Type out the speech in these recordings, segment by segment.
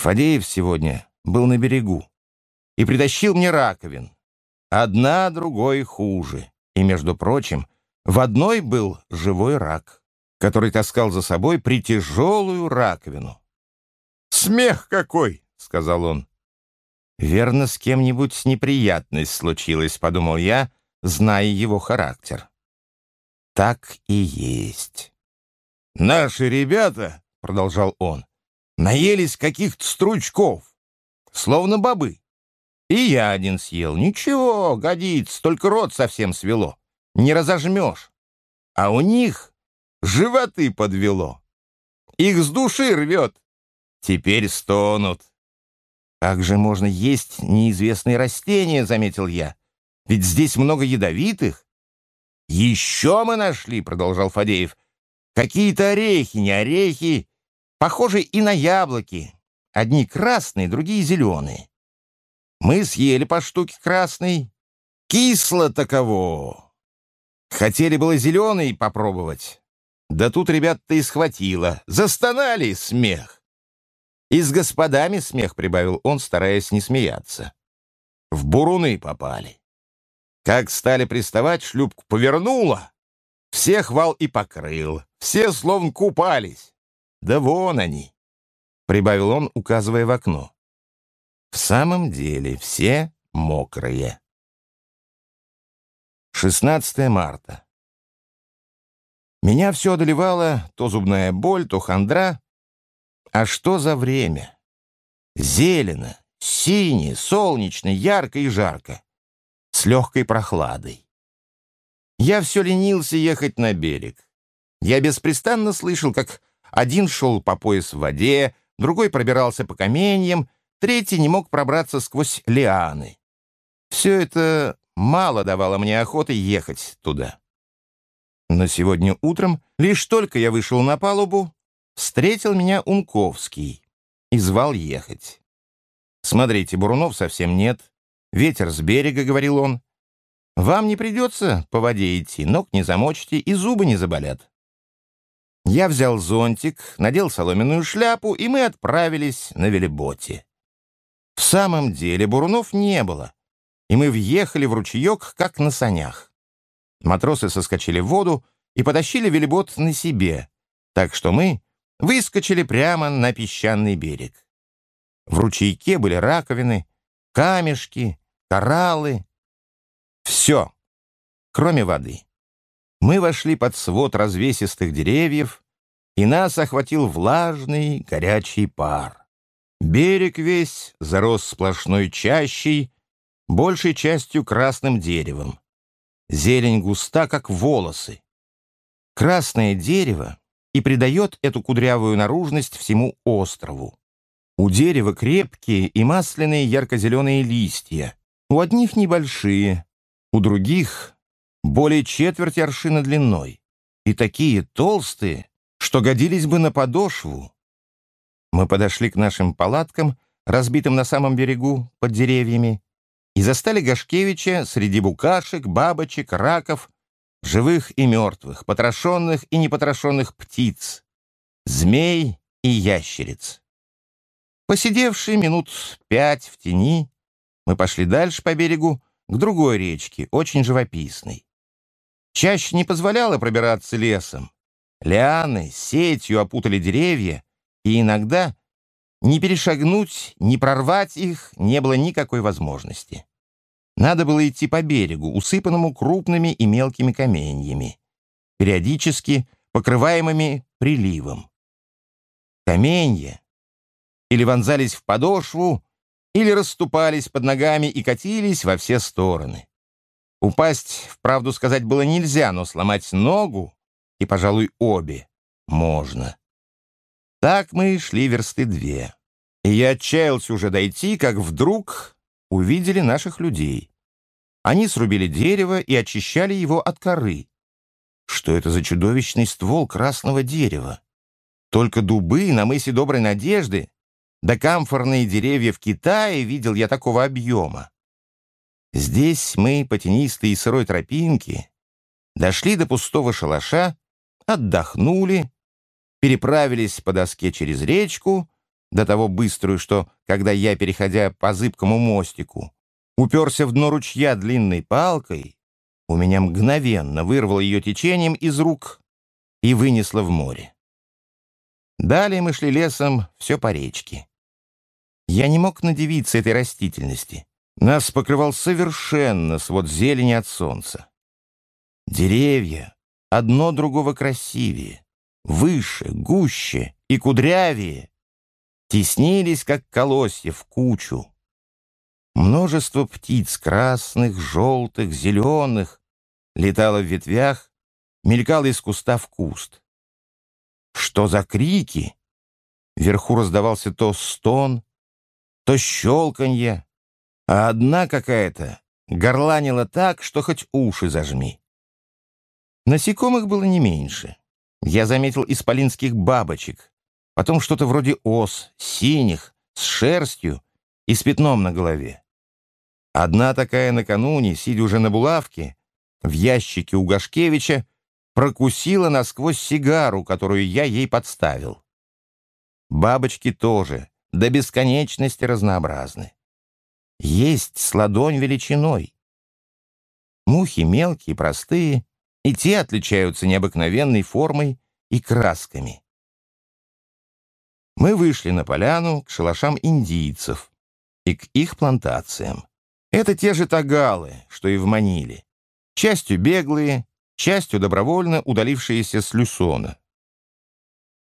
Фадеев сегодня был на берегу и притащил мне раковин. Одна другой хуже. И, между прочим, в одной был живой рак, который таскал за собой притяжелую раковину. «Смех какой!» — сказал он. «Верно, с кем-нибудь неприятность случилась», — подумал я, зная его характер. Так и есть. «Наши ребята», — продолжал он, — «наелись каких-то стручков, словно бобы. И я один съел. Ничего, годится, только рот совсем свело. Не разожмешь. А у них животы подвело. Их с души рвет. Теперь стонут. «Как же можно есть неизвестные растения?» — заметил я. «Ведь здесь много ядовитых». «Еще мы нашли», — продолжал Фадеев. «Какие-то орехи, не орехи, похожи и на яблоки. Одни красные, другие зеленые. Мы съели по штуке красной. Кисло таково. Хотели было зеленый попробовать. Да тут ребят-то и схватило. Застонали смех. «И с господами смех», — прибавил он, стараясь не смеяться. В буруны попали. Как стали приставать, шлюпку повернула. Всех вал и покрыл. Все словно купались. Да вон они, — прибавил он, указывая в окно. В самом деле все мокрые. 16 марта. Меня все одолевало то зубная боль, то хандра, а что за время? Зелено, сине, солнечно, ярко и жарко, с легкой прохладой. Я все ленился ехать на берег. Я беспрестанно слышал, как один шел по пояс в воде, другой пробирался по каменьям, третий не мог пробраться сквозь лианы. Все это мало давало мне охоты ехать туда. Но сегодня утром, лишь только я вышел на палубу, встретил меня Унковский и звал ехать. «Смотрите, бурунов совсем нет. Ветер с берега», — говорил он. «Вам не придется по воде идти, ног не замочите и зубы не заболят». Я взял зонтик, надел соломенную шляпу, и мы отправились на велиботе. В самом деле бурунов не было, и мы въехали в ручеек, как на санях. Матросы соскочили в воду и потащили велибот на себе, так что мы выскочили прямо на песчаный берег. В ручейке были раковины, камешки, кораллы. Все, кроме воды. Мы вошли под свод развесистых деревьев, и нас охватил влажный горячий пар. Берег весь зарос сплошной чащей, большей частью красным деревом. Зелень густа, как волосы. Красное дерево и придает эту кудрявую наружность всему острову. У дерева крепкие и масляные ярко-зеленые листья, у одних небольшие, у других более четверти аршина длиной, и такие толстые, что годились бы на подошву. Мы подошли к нашим палаткам, разбитым на самом берегу под деревьями, и застали Гашкевича среди букашек, бабочек, раков, живых и мертвых, потрошенных и непотрошенных птиц, змей и ящериц. Посидевшие минут пять в тени, мы пошли дальше по берегу к другой речке, очень живописной. Чаще не позволяла пробираться лесом. Лианы сетью опутали деревья, и иногда ни перешагнуть, ни прорвать их не было никакой возможности. Надо было идти по берегу, усыпанному крупными и мелкими каменьями, периодически покрываемыми приливом. Каменья или вонзались в подошву, или расступались под ногами и катились во все стороны. Упасть, вправду сказать, было нельзя, но сломать ногу, и, пожалуй, обе, можно. Так мы шли версты две. И я отчаялся уже дойти, как вдруг увидели наших людей. Они срубили дерево и очищали его от коры. Что это за чудовищный ствол красного дерева? Только дубы на мысе Доброй Надежды, да камфорные деревья в Китае видел я такого объема. Здесь мы по тенистой и сырой тропинке дошли до пустого шалаша, отдохнули, переправились по доске через речку до того быструю, что, когда я, переходя по зыбкому мостику, уперся в дно ручья длинной палкой, у меня мгновенно вырвало ее течением из рук и вынесло в море. Далее мы шли лесом все по речке. Я не мог надевиться этой растительности. Нас покрывал совершенно свод зелени от солнца. Деревья, одно другого красивее, выше, гуще и кудрявее, теснились, как колосья, в кучу. Множество птиц красных, желтых, зеленых летало в ветвях, мелькало из куста в куст. Что за крики? Вверху раздавался то стон, то щелканье, а одна какая-то горланила так, что хоть уши зажми. Насекомых было не меньше. Я заметил исполинских бабочек, потом что-то вроде ос, синих, с шерстью и с пятном на голове. Одна такая накануне, сидя уже на булавке, в ящике у Гашкевича, прокусила насквозь сигару, которую я ей подставил. Бабочки тоже до бесконечности разнообразны. Есть с ладонь величиной. Мухи мелкие, простые, и те отличаются необыкновенной формой и красками. Мы вышли на поляну к шалашам индийцев и к их плантациям. Это те же тагалы, что и в Маниле. Частью беглые, частью добровольно удалившиеся с Люсона.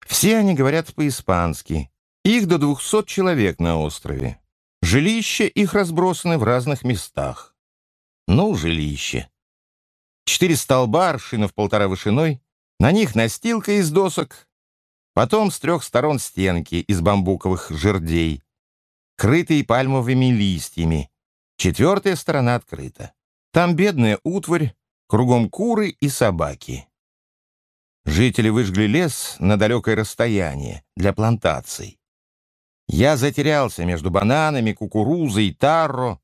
Все они говорят по-испански. Их до двухсот человек на острове. Жилища их разбросаны в разных местах. Ну, жилище. Четыре столба, аршина в полтора вышиной, на них настилка из досок, потом с трех сторон стенки из бамбуковых жердей, крытые пальмовыми листьями, четвертая сторона открыта. Там бедная утварь, кругом куры и собаки. Жители выжгли лес на далекое расстояние для плантаций. Я затерялся между бананами, кукурузой, тарро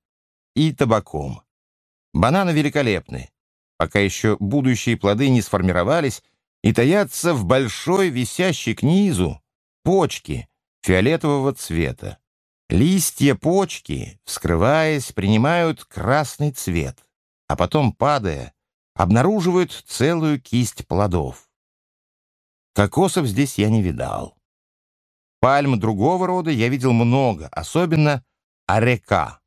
и табаком. Бананы великолепны пока еще будущие плоды не сформировались, и таятся в большой висящей к низу почке фиолетового цвета. Листья почки, вскрываясь, принимают красный цвет, а потом, падая, обнаруживают целую кисть плодов. Кокосов здесь я не видал. Пальм другого рода я видел много, особенно орека.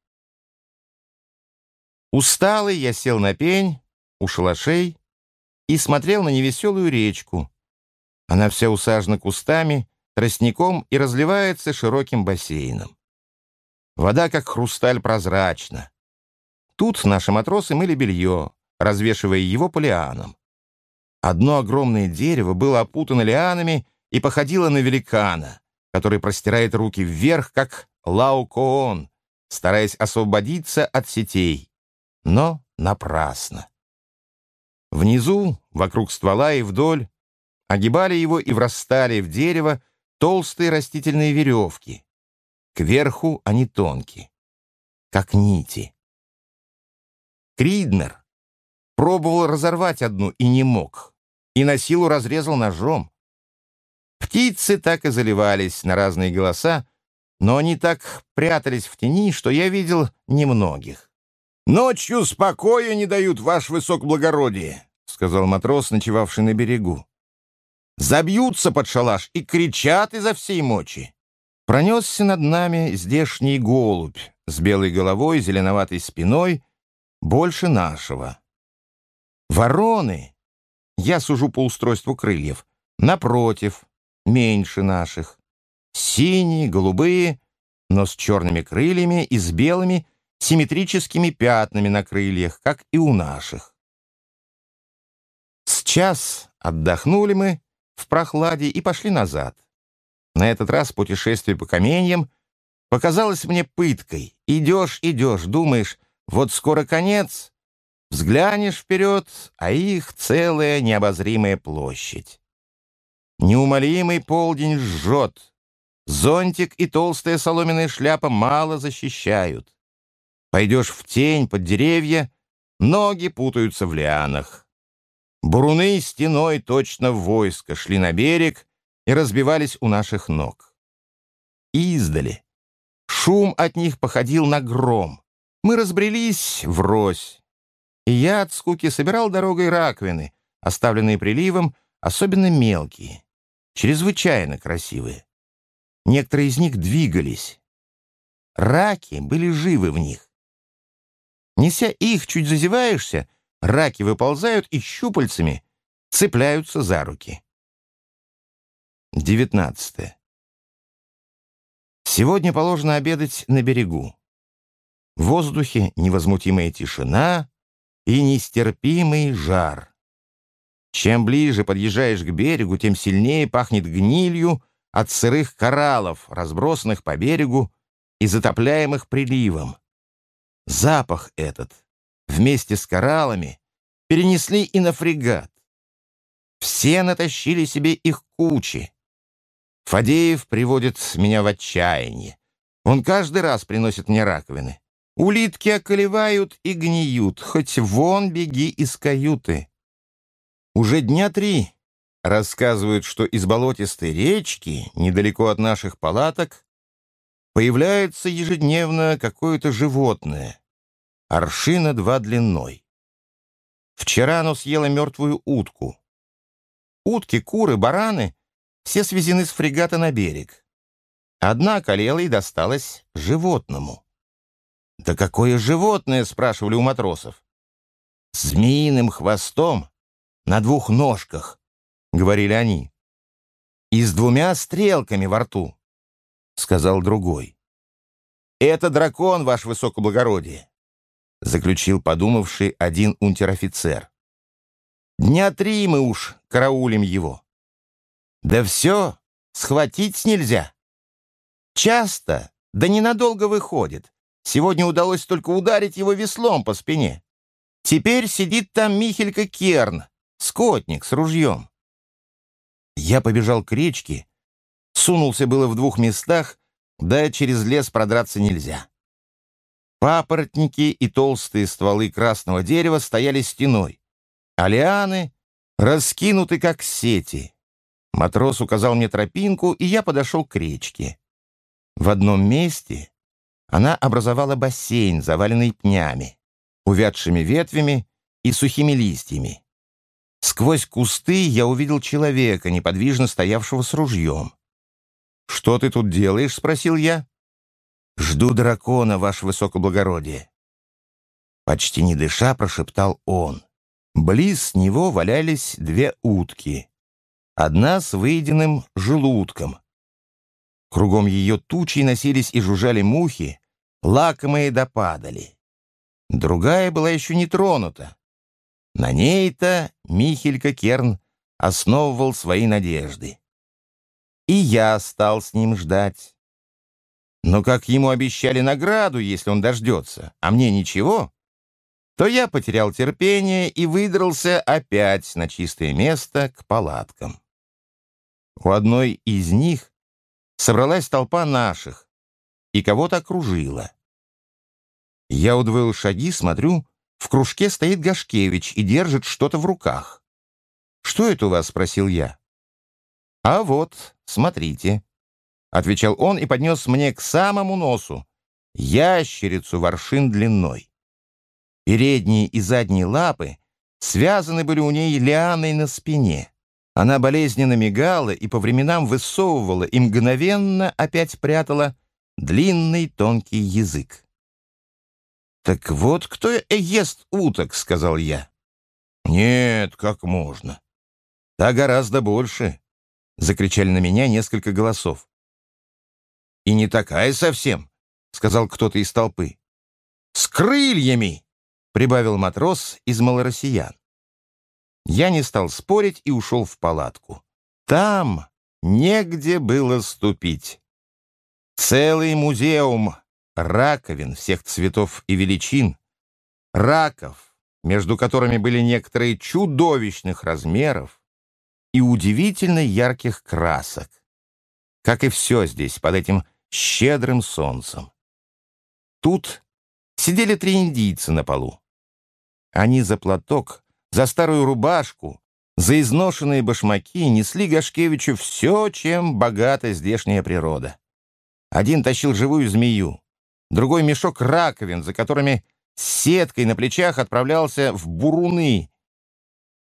Усталый я сел на пень, у шалашей и смотрел на невеселую речку. Она вся усажена кустами, тростником и разливается широким бассейном. Вода, как хрусталь, прозрачна. Тут наши матросы мыли белье, развешивая его по лианам. Одно огромное дерево было опутано лианами и походило на великана, который простирает руки вверх, как лаукоон, стараясь освободиться от сетей. Но напрасно. Внизу, вокруг ствола и вдоль, огибали его и врастали в дерево толстые растительные веревки. Кверху они тонкие, как нити. Криднер пробовал разорвать одну и не мог, и на силу разрезал ножом. Птицы так и заливались на разные голоса, но они так прятались в тени, что я видел немногих. «Ночью спокоя не дают, ваш высокоблагородие», — сказал матрос, ночевавший на берегу. «Забьются под шалаш и кричат изо всей мочи». Пронесся над нами здешний голубь с белой головой, зеленоватой спиной, больше нашего. Вороны, я сужу по устройству крыльев, напротив, меньше наших. Синие, голубые, но с черными крыльями и с белыми, симметрическими пятнами на крыльях, как и у наших. С час отдохнули мы в прохладе и пошли назад. На этот раз путешествие по каменьям показалось мне пыткой. Идешь, идешь, думаешь, вот скоро конец, взглянешь вперед, а их целая необозримая площадь. Неумолимый полдень жжет. Зонтик и толстая соломенная шляпа мало защищают. Пойдешь в тень под деревья, ноги путаются в лианах. Буруны стеной точно в войско шли на берег и разбивались у наших ног. издали. Шум от них походил на гром. Мы разбрелись врозь. И я от скуки собирал дорогой раковины, оставленные приливом, особенно мелкие, чрезвычайно красивые. Некоторые из них двигались. Раки были живы в них. Неся их, чуть зазеваешься, раки выползают и щупальцами цепляются за руки. 19. Сегодня положено обедать на берегу. В воздухе невозмутимая тишина и нестерпимый жар. Чем ближе подъезжаешь к берегу, тем сильнее пахнет гнилью от сырых кораллов, разбросанных по берегу и затопляемых приливом. Запах этот вместе с кораллами перенесли и на фрегат. Все натащили себе их кучи. Фадеев приводит меня в отчаяние. Он каждый раз приносит мне раковины. Улитки околевают и гниют, хоть вон беги из каюты. Уже дня три рассказывают, что из болотистой речки, недалеко от наших палаток, появляется ежедневно какое-то животное, аршина два длиной. Вчера оно съело мертвую утку. Утки, куры, бараны все свезены с фрегата на берег. Одна колела и досталась животному. «Да какое животное?» — спрашивали у матросов. «Змеиным хвостом на двух ножках», — говорили они. «И с двумя стрелками во рту», — сказал другой. «Это дракон, ваше высокоблагородие», — заключил подумавший один унтер-офицер. «Дня три мы уж караулим его». Да все, схватить нельзя. Часто, да ненадолго выходит. Сегодня удалось только ударить его веслом по спине. Теперь сидит там Михелька Керн, скотник с ружьем. Я побежал к речке, сунулся было в двух местах, да через лес продраться нельзя. Папоротники и толстые стволы красного дерева стояли стеной, а лианы раскинуты, как сети. Матрос указал мне тропинку, и я подошел к речке. В одном месте она образовала бассейн, заваленный пнями, увядшими ветвями и сухими листьями. Сквозь кусты я увидел человека, неподвижно стоявшего с ружьем. «Что ты тут делаешь?» — спросил я. «Жду дракона, ваше высокоблагородие». Почти не дыша, прошептал он. Близ него валялись две утки одна с выеденным желудком. Кругом ее тучей носились и жужжали мухи, лакомые допадали. Другая была еще не тронута. На ней-то Михелька Керн основывал свои надежды. И я стал с ним ждать. Но как ему обещали награду, если он дождется, а мне ничего, то я потерял терпение и выдрался опять на чистое место к палаткам. У одной из них собралась толпа наших и кого-то окружила. Я удвоил шаги, смотрю, в кружке стоит Гашкевич и держит что-то в руках. «Что это у вас?» — спросил я. «А вот, смотрите», — отвечал он и поднес мне к самому носу ящерицу воршин длиной. Передние и задние лапы связаны были у ней лианой на спине. Она болезненно мигала и по временам высовывала и мгновенно опять прятала длинный тонкий язык. «Так вот кто ест уток», — сказал я. «Нет, как можно. Да гораздо больше», — закричали на меня несколько голосов. «И не такая совсем», — сказал кто-то из толпы. «С крыльями», — прибавил матрос из малороссиян. Я не стал спорить и ушел в палатку. Там негде было ступить. Целый музеум раковин всех цветов и величин, раков, между которыми были некоторые чудовищных размеров и удивительно ярких красок, как и все здесь под этим щедрым солнцем. Тут сидели три индийца на полу. Они за платок за старую рубашку, за изношенные башмаки несли Гашкевичу все, чем богата здешняя природа. Один тащил живую змею, другой мешок раковин, за которыми с сеткой на плечах отправлялся в буруны,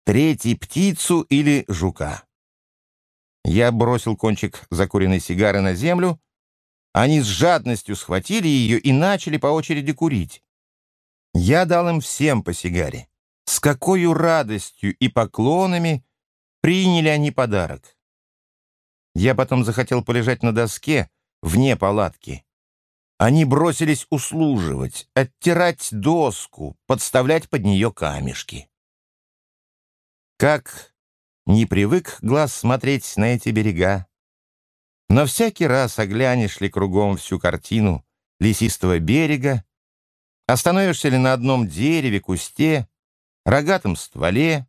третий — птицу или жука. Я бросил кончик закуренной сигары на землю, они с жадностью схватили ее и начали по очереди курить. Я дал им всем по сигаре. С какой радостью и поклонами приняли они подарок. Я потом захотел полежать на доске вне палатки. Они бросились услуживать, оттирать доску, подставлять под нее камешки. Как не привык глаз смотреть на эти берега. Но всякий раз оглянешь ли кругом всю картину лесистого берега, остановишься ли на одном дереве, кусте, рогатом стволе,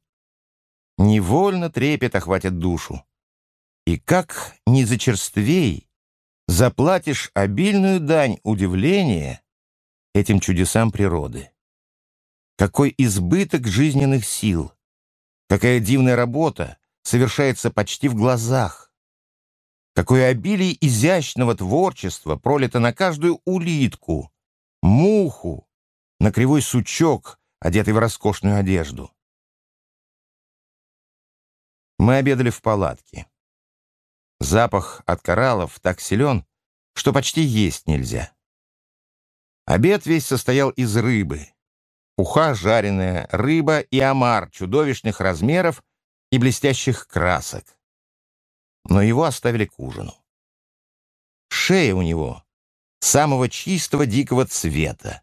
невольно трепет охватит душу. И как не зачерствей, заплатишь обильную дань удивления этим чудесам природы. Какой избыток жизненных сил, какая дивная работа совершается почти в глазах, какое обилие изящного творчества пролито на каждую улитку, муху, на кривой сучок, одетый в роскошную одежду. Мы обедали в палатке. Запах от кораллов так силен, что почти есть нельзя. Обед весь состоял из рыбы. Уха жареная, рыба и омар чудовищных размеров и блестящих красок. Но его оставили к ужину. Шея у него самого чистого дикого цвета,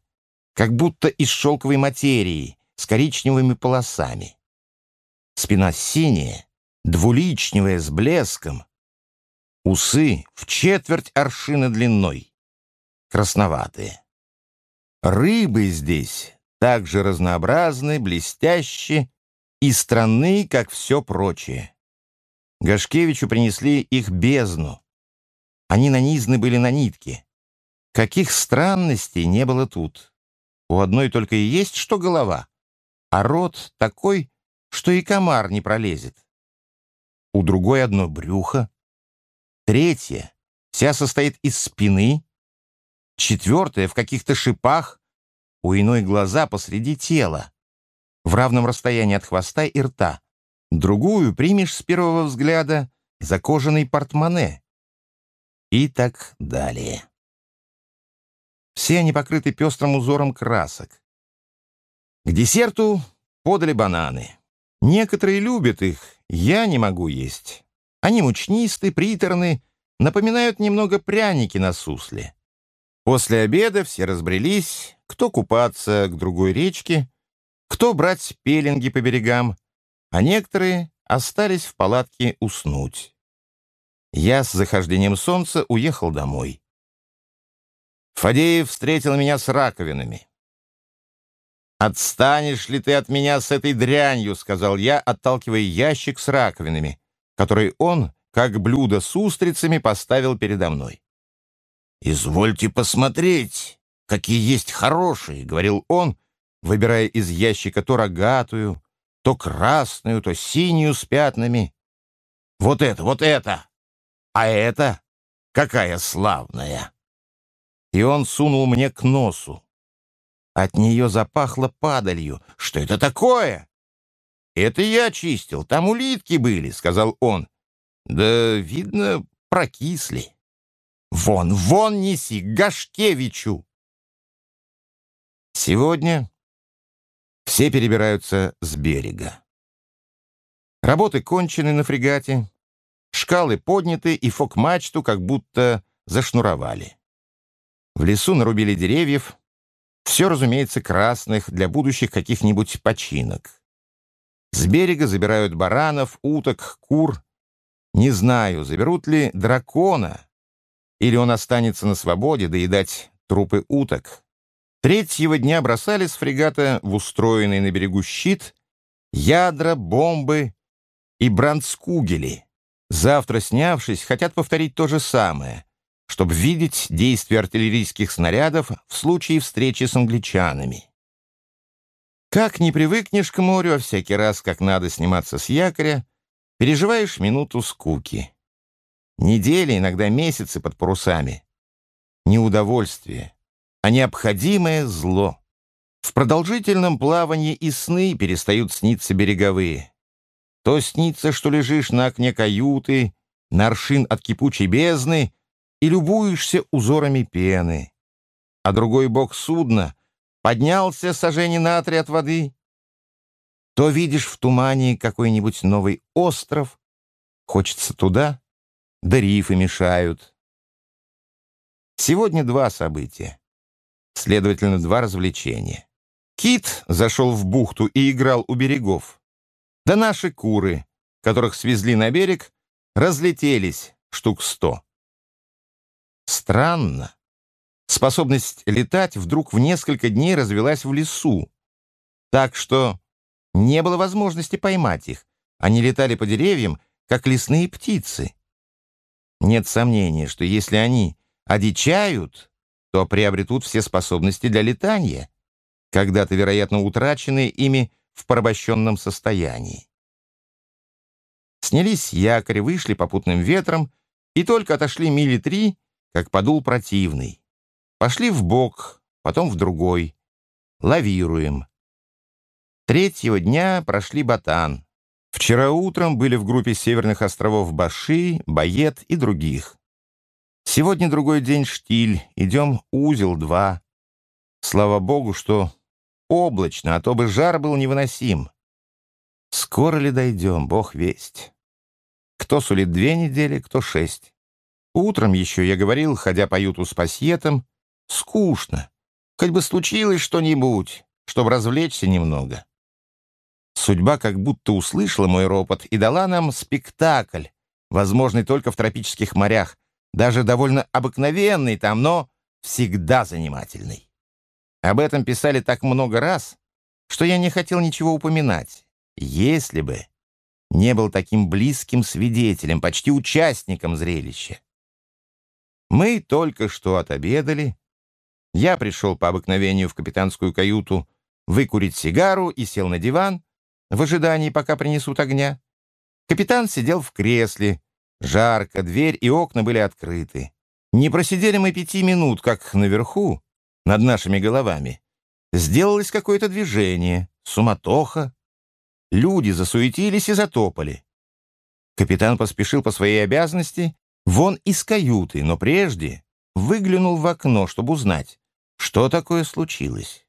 как будто из шелковой материи с коричневыми полосами. Спина синяя, двуличневая с блеском, Усы в четверть аршина длиной, красноватые. Рыбы здесь также разнообразны, блестящие и странны, как все прочее. Гашкевичу принесли их бездну. Они нанизаны были на нитки. Каких странностей не было тут. У одной только и есть что голова, а рот такой, что и комар не пролезет. У другой одно брюхо, Третья вся состоит из спины. Четвертая в каких-то шипах. У иной глаза посреди тела, в равном расстоянии от хвоста и рта. Другую примешь с первого взгляда за кожаный портмоне. И так далее. Все они покрыты пестрым узором красок. К десерту подали бананы. Некоторые любят их, я не могу есть. Они мучнисты, приторны, напоминают немного пряники на сусле. После обеда все разбрелись, кто купаться к другой речке, кто брать пеленги по берегам, а некоторые остались в палатке уснуть. Я с захождением солнца уехал домой. Фадеев встретил меня с раковинами. «Отстанешь ли ты от меня с этой дрянью?» — сказал я, отталкивая ящик с раковинами который он, как блюдо с устрицами, поставил передо мной. «Извольте посмотреть, какие есть хорошие», — говорил он, выбирая из ящика то рогатую, то красную, то синюю с пятнами. «Вот это, вот это! А это какая славная!» И он сунул мне к носу. От нее запахло падалью. «Что это такое?» «Это я чистил, там улитки были», — сказал он. «Да, видно, прокисли». «Вон, вон неси, Гашкевичу!» Сегодня все перебираются с берега. Работы кончены на фрегате, шкалы подняты и фок-мачту как будто зашнуровали. В лесу нарубили деревьев, все, разумеется, красных для будущих каких-нибудь починок. С берега забирают баранов, уток, кур. Не знаю, заберут ли дракона, или он останется на свободе доедать трупы уток. Третьего дня бросали с фрегата в устроенный на берегу щит ядра, бомбы и брандскугели. Завтра, снявшись, хотят повторить то же самое, чтобы видеть действие артиллерийских снарядов в случае встречи с англичанами. Как не привыкнешь к морю, а всякий раз, как надо сниматься с якоря, переживаешь минуту скуки. Недели, иногда месяцы под парусами. не удовольствие, а необходимое зло. В продолжительном плавании и сны перестают сниться береговые. То снится, что лежишь на окне каюты, на аршин от кипучей бездны и любуешься узорами пены. А другой бок судна поднялся сожжение натри от воды. То видишь в тумане какой-нибудь новый остров, хочется туда, да рифы мешают. Сегодня два события, следовательно, два развлечения. Кит зашел в бухту и играл у берегов. Да наши куры, которых свезли на берег, разлетелись штук сто. Странно. Способность летать вдруг в несколько дней развелась в лесу, так что не было возможности поймать их. Они летали по деревьям, как лесные птицы. Нет сомнения, что если они одичают, то приобретут все способности для летания, когда-то, вероятно, утраченные ими в порабощенном состоянии. Снялись якорь, вышли попутным ветром и только отошли мили три, как подул противный. Пошли в бок, потом в другой. Лавируем. Третьего дня прошли Батан. Вчера утром были в группе северных островов Баши, Бает и других. Сегодня другой день штиль, идем узел 2. Слава богу, что облачно, а то бы жар был невыносим. Скоро ли дойдем, бог весть. Кто сулит две недели, кто шесть. Утром еще я говорил, ходя по юту с пассиетом, скучно. Хоть бы случилось что-нибудь, чтобы развлечься немного. Судьба как будто услышала мой ропот и дала нам спектакль, возможный только в тропических морях, даже довольно обыкновенный там, но всегда занимательный. Об этом писали так много раз, что я не хотел ничего упоминать. Если бы не был таким близким свидетелем, почти участником зрелища. Мы только что отобедали. Я пришел по обыкновению в капитанскую каюту выкурить сигару и сел на диван в ожидании, пока принесут огня. Капитан сидел в кресле. Жарко, дверь и окна были открыты. Не просидели мы пяти минут, как наверху над нашими головами, сделалось какое-то движение, суматоха. Люди засуетились и затопали. Капитан поспешил по своей обязанности вон из каюты, но прежде выглянул в окно, чтобы узнать, что такое случилось.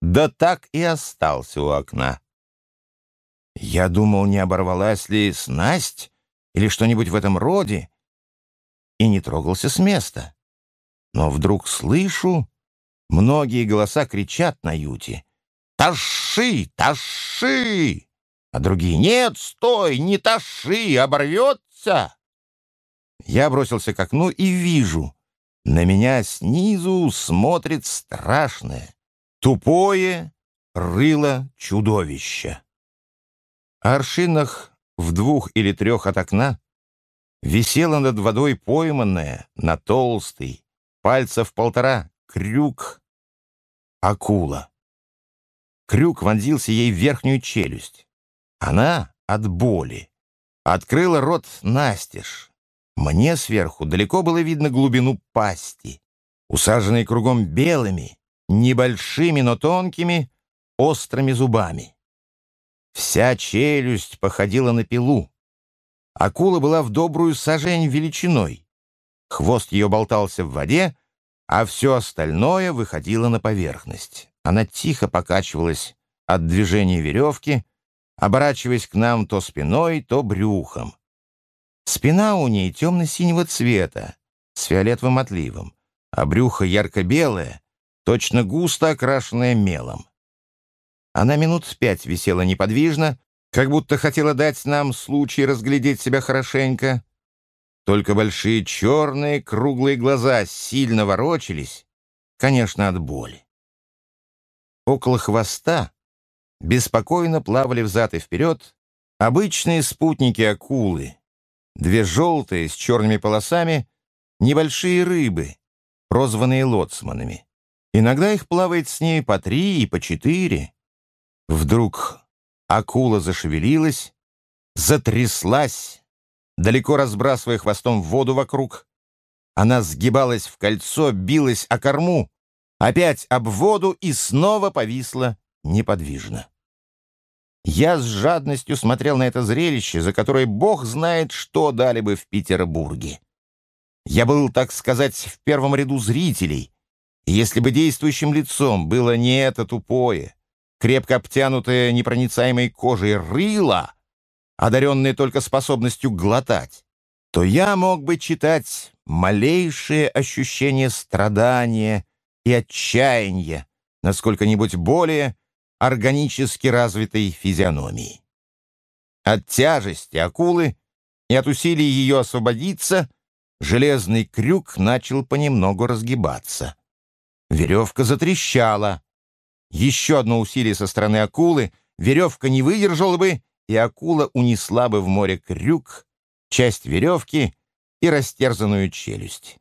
Да так и остался у окна. Я думал, не оборвалась ли снасть или что-нибудь в этом роде, и не трогался с места. Но вдруг слышу, Многие голоса кричат на юте. «Таши! Таши!» А другие «Нет, стой! Не таши! Оборвется!» Я бросился к окну и вижу. На меня снизу смотрит страшное, тупое рыло чудовища. Аршинах в двух или трех от окна висела над водой пойманная на толстый, пальцев полтора, крюк акула. Крюк вонзился ей в верхнюю челюсть. Она от боли открыла рот настежь. Мне сверху далеко было видно глубину пасти, усаженной кругом белыми, небольшими, но тонкими, острыми зубами. Вся челюсть походила на пилу. Акула была в добрую сажень величиной. Хвост ее болтался в воде, а все остальное выходило на поверхность. Она тихо покачивалась от движения веревки, оборачиваясь к нам то спиной, то брюхом. Спина у ней темно-синего цвета, с фиолетовым отливом, а брюхо ярко-белое, точно густо окрашенное мелом. Она минут пять висела неподвижно, как будто хотела дать нам случай разглядеть себя хорошенько, только большие черные круглые глаза сильно ворочались, конечно, от боли. Около хвоста беспокойно плавали взад и вперед обычные спутники акулы, две желтые с черными полосами, небольшие рыбы, прозванные лоцманами. Иногда их плавает с ней по три и по четыре. Вдруг акула зашевелилась, затряслась, далеко разбрасывая хвостом воду вокруг, Она сгибалась в кольцо, билась о корму, опять об воду и снова повисла неподвижно. Я с жадностью смотрел на это зрелище, за которое бог знает, что дали бы в Петербурге. Я был, так сказать, в первом ряду зрителей, и если бы действующим лицом было не это тупое, крепко обтянутое непроницаемой кожей рыло, одаренное только способностью глотать, то я мог бы читать малейшее ощущение страдания и отчаяния на сколько-нибудь более органически развитой физиономии. От тяжести акулы и от усилий ее освободиться железный крюк начал понемногу разгибаться. Веревка затрещала. Еще одно усилие со стороны акулы, веревка не выдержала бы, и акула унесла бы в море крюк, часть веревки и растерзанную челюсть.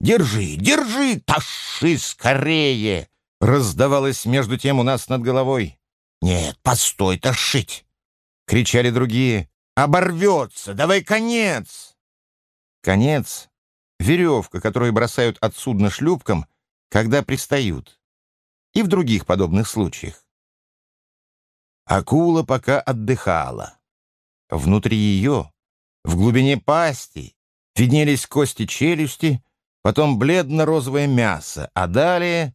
«Держи, держи, тащи скорее!» Раздавалось между тем у нас над головой. «Нет, постой, тащить!» — кричали другие. «Оборвется! Давай конец!» Конец — веревка, которую бросают от судна шлюпкам, когда пристают. И в других подобных случаях. Акула пока отдыхала. Внутри ее, в глубине пасти, виднелись кости челюсти, потом бледно-розовое мясо, а далее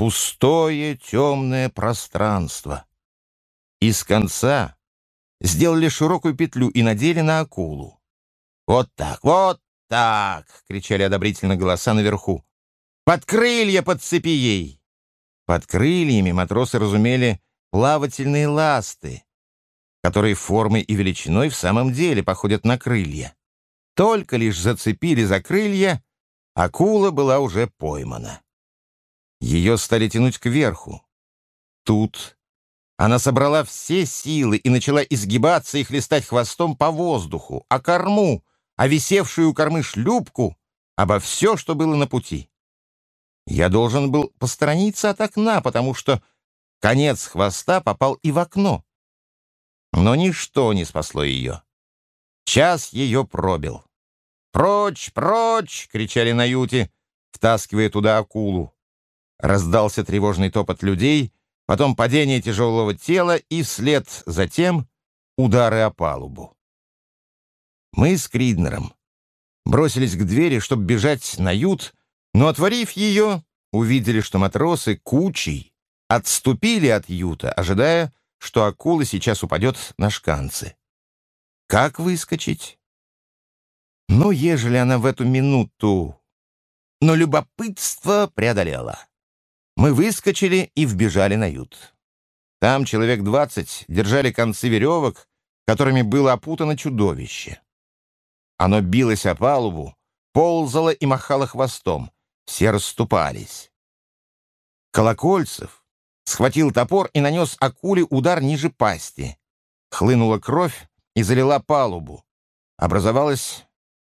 пустое темное пространство. Из конца сделали широкую петлю и надели на акулу. «Вот так, вот так!» — кричали одобрительно голоса наверху. «Под крылья подцепи ей!» Под крыльями матросы разумели плавательные ласты, которые формой и величиной в самом деле походят на крылья. Только лишь зацепили за крылья, акула была уже поймана. Ее стали тянуть кверху. Тут она собрала все силы и начала изгибаться и хлестать хвостом по воздуху, а корму, а висевшую у кормы шлюпку, обо все, что было на пути. Я должен был посторониться от окна, потому что конец хвоста попал и в окно. Но ничто не спасло ее. Час ее пробил. «Прочь, прочь!» — кричали на юте, втаскивая туда акулу. Раздался тревожный топот людей, потом падение тяжелого тела и вслед затем удары о палубу. Мы с Криднером бросились к двери, чтобы бежать на ют, но, отворив ее, увидели, что матросы кучей отступили от юта, ожидая, что акула сейчас упадет на шканцы. Как выскочить? Ну, ежели она в эту минуту... Но любопытство преодолело. Мы выскочили и вбежали на ют. Там человек двадцать держали концы веревок, которыми было опутано чудовище. Оно билось о палубу, ползало и махало хвостом. Все расступались. Колокольцев схватил топор и нанес акуле удар ниже пасти. Хлынула кровь и залила палубу. Образовалась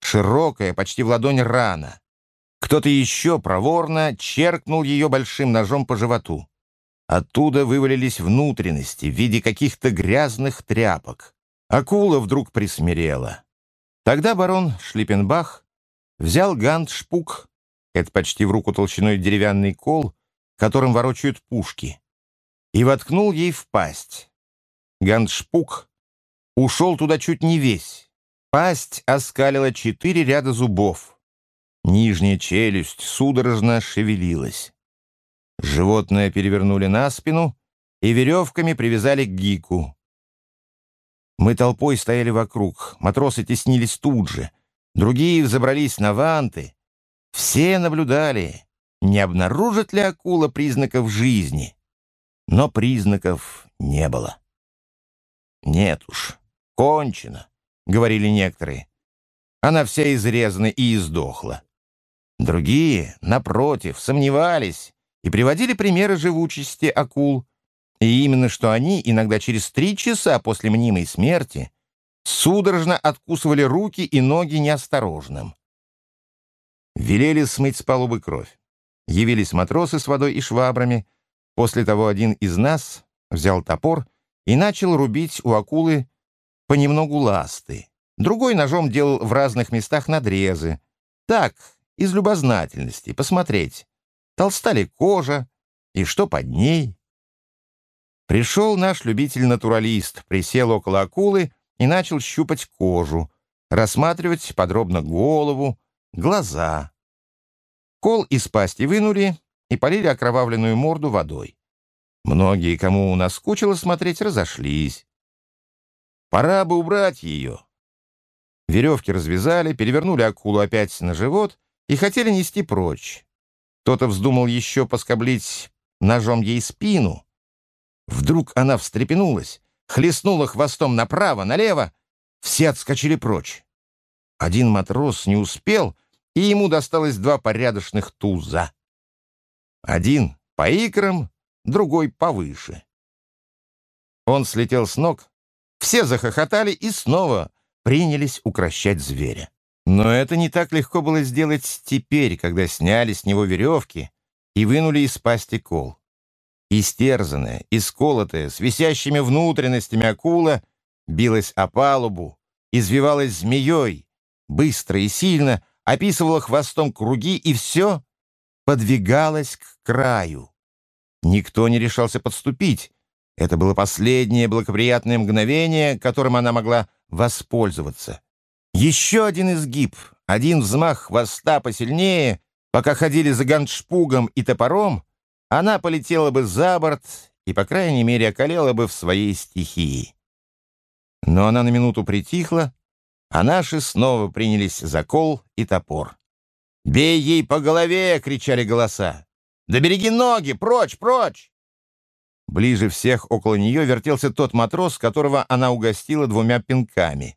широкая, почти в ладонь рана. Кто-то еще проворно черкнул ее большим ножом по животу. Оттуда вывалились внутренности в виде каких-то грязных тряпок. Акула вдруг присмирела. Тогда барон Шлиппенбах взял гант-шпук, это почти в руку толщиной деревянный кол, которым ворочают пушки, и воткнул ей в пасть. Гант-шпук ушел туда чуть не весь. Пасть оскалила четыре ряда зубов. Нижняя челюсть судорожно шевелилась. Животное перевернули на спину и веревками привязали к гику. Мы толпой стояли вокруг, матросы теснились тут же, другие взобрались на ванты. Все наблюдали, не обнаружит ли акула признаков жизни. Но признаков не было. «Нет уж, кончено», — говорили некоторые. Она вся изрезана и издохла. Другие, напротив, сомневались и приводили примеры живучести акул, и именно что они иногда через три часа после мнимой смерти судорожно откусывали руки и ноги неосторожным. Велели смыть с палубы кровь. Явились матросы с водой и швабрами. После того один из нас взял топор и начал рубить у акулы понемногу ласты. Другой ножом делал в разных местах надрезы. Так, из любознательности, посмотреть, толста ли кожа и что под ней. Пришел наш любитель-натуралист, присел около акулы и начал щупать кожу, рассматривать подробно голову, глаза. Кол из пасти вынули и полили окровавленную морду водой. Многие, кому наскучило смотреть, разошлись. Пора бы убрать ее. Веревки развязали, перевернули акулу опять на живот и хотели нести прочь. Кто-то вздумал еще поскоблить ножом ей спину. Вдруг она встрепенулась, хлестнула хвостом направо, налево. Все отскочили прочь. Один матрос не успел, и ему досталось два порядочных туза. Один по икрам, другой повыше. Он слетел с ног, все захохотали и снова принялись укращать зверя. Но это не так легко было сделать теперь, когда сняли с него веревки и вынули из пасти кол. Истерзанная, исколотая, с висящими внутренностями акула билась о палубу, извивалась змеей, быстро и сильно описывала хвостом круги и все подвигалась к краю. Никто не решался подступить. Это было последнее благоприятное мгновение, которым она могла воспользоваться. Еще один изгиб, один взмах хвоста посильнее, пока ходили за ганшпугом и топором, она полетела бы за борт и, по крайней мере, околела бы в своей стихии. Но она на минуту притихла, а наши снова принялись за кол и топор. «Бей ей по голове!» — кричали голоса. «Да береги ноги! Прочь, прочь!» Ближе всех около нее вертелся тот матрос, которого она угостила двумя пинками.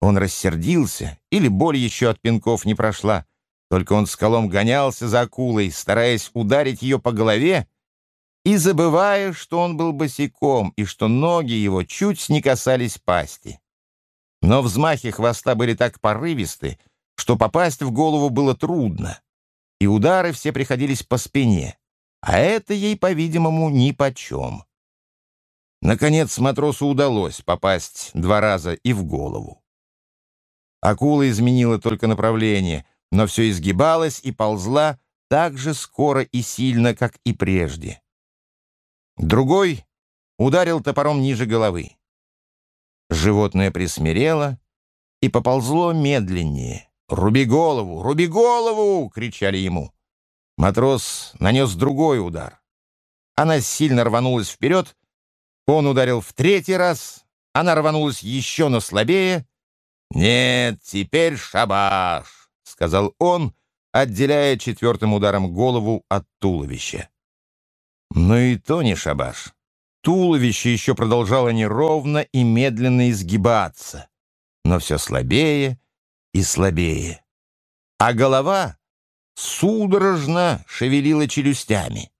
Он рассердился, или боль еще от пинков не прошла. Только он скалом гонялся за акулой, стараясь ударить ее по голове, и забывая, что он был босиком и что ноги его чуть не касались пасти. Но взмахи хвоста были так порывисты, что попасть в голову было трудно, и удары все приходились по спине, а это ей, по-видимому, нипочем. Наконец матросу удалось попасть два раза и в голову. Акула изменила только направление, но все изгибалась и ползла так же скоро и сильно, как и прежде. Другой ударил топором ниже головы. Животное присмирело и поползло медленнее. «Руби голову! Руби голову!» — кричали ему. Матрос нанес другой удар. Она сильно рванулась вперед. Он ударил в третий раз. Она рванулась еще, но слабее. «Нет, теперь шабаш!» — сказал он, отделяя четвертым ударом голову от туловища. Но и то не шабаш. Туловище еще продолжало неровно и медленно изгибаться, но все слабее и слабее. А голова судорожно шевелила челюстями.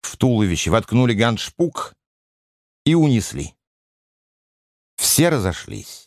В туловище воткнули ганшпук и унесли. Все разошлись.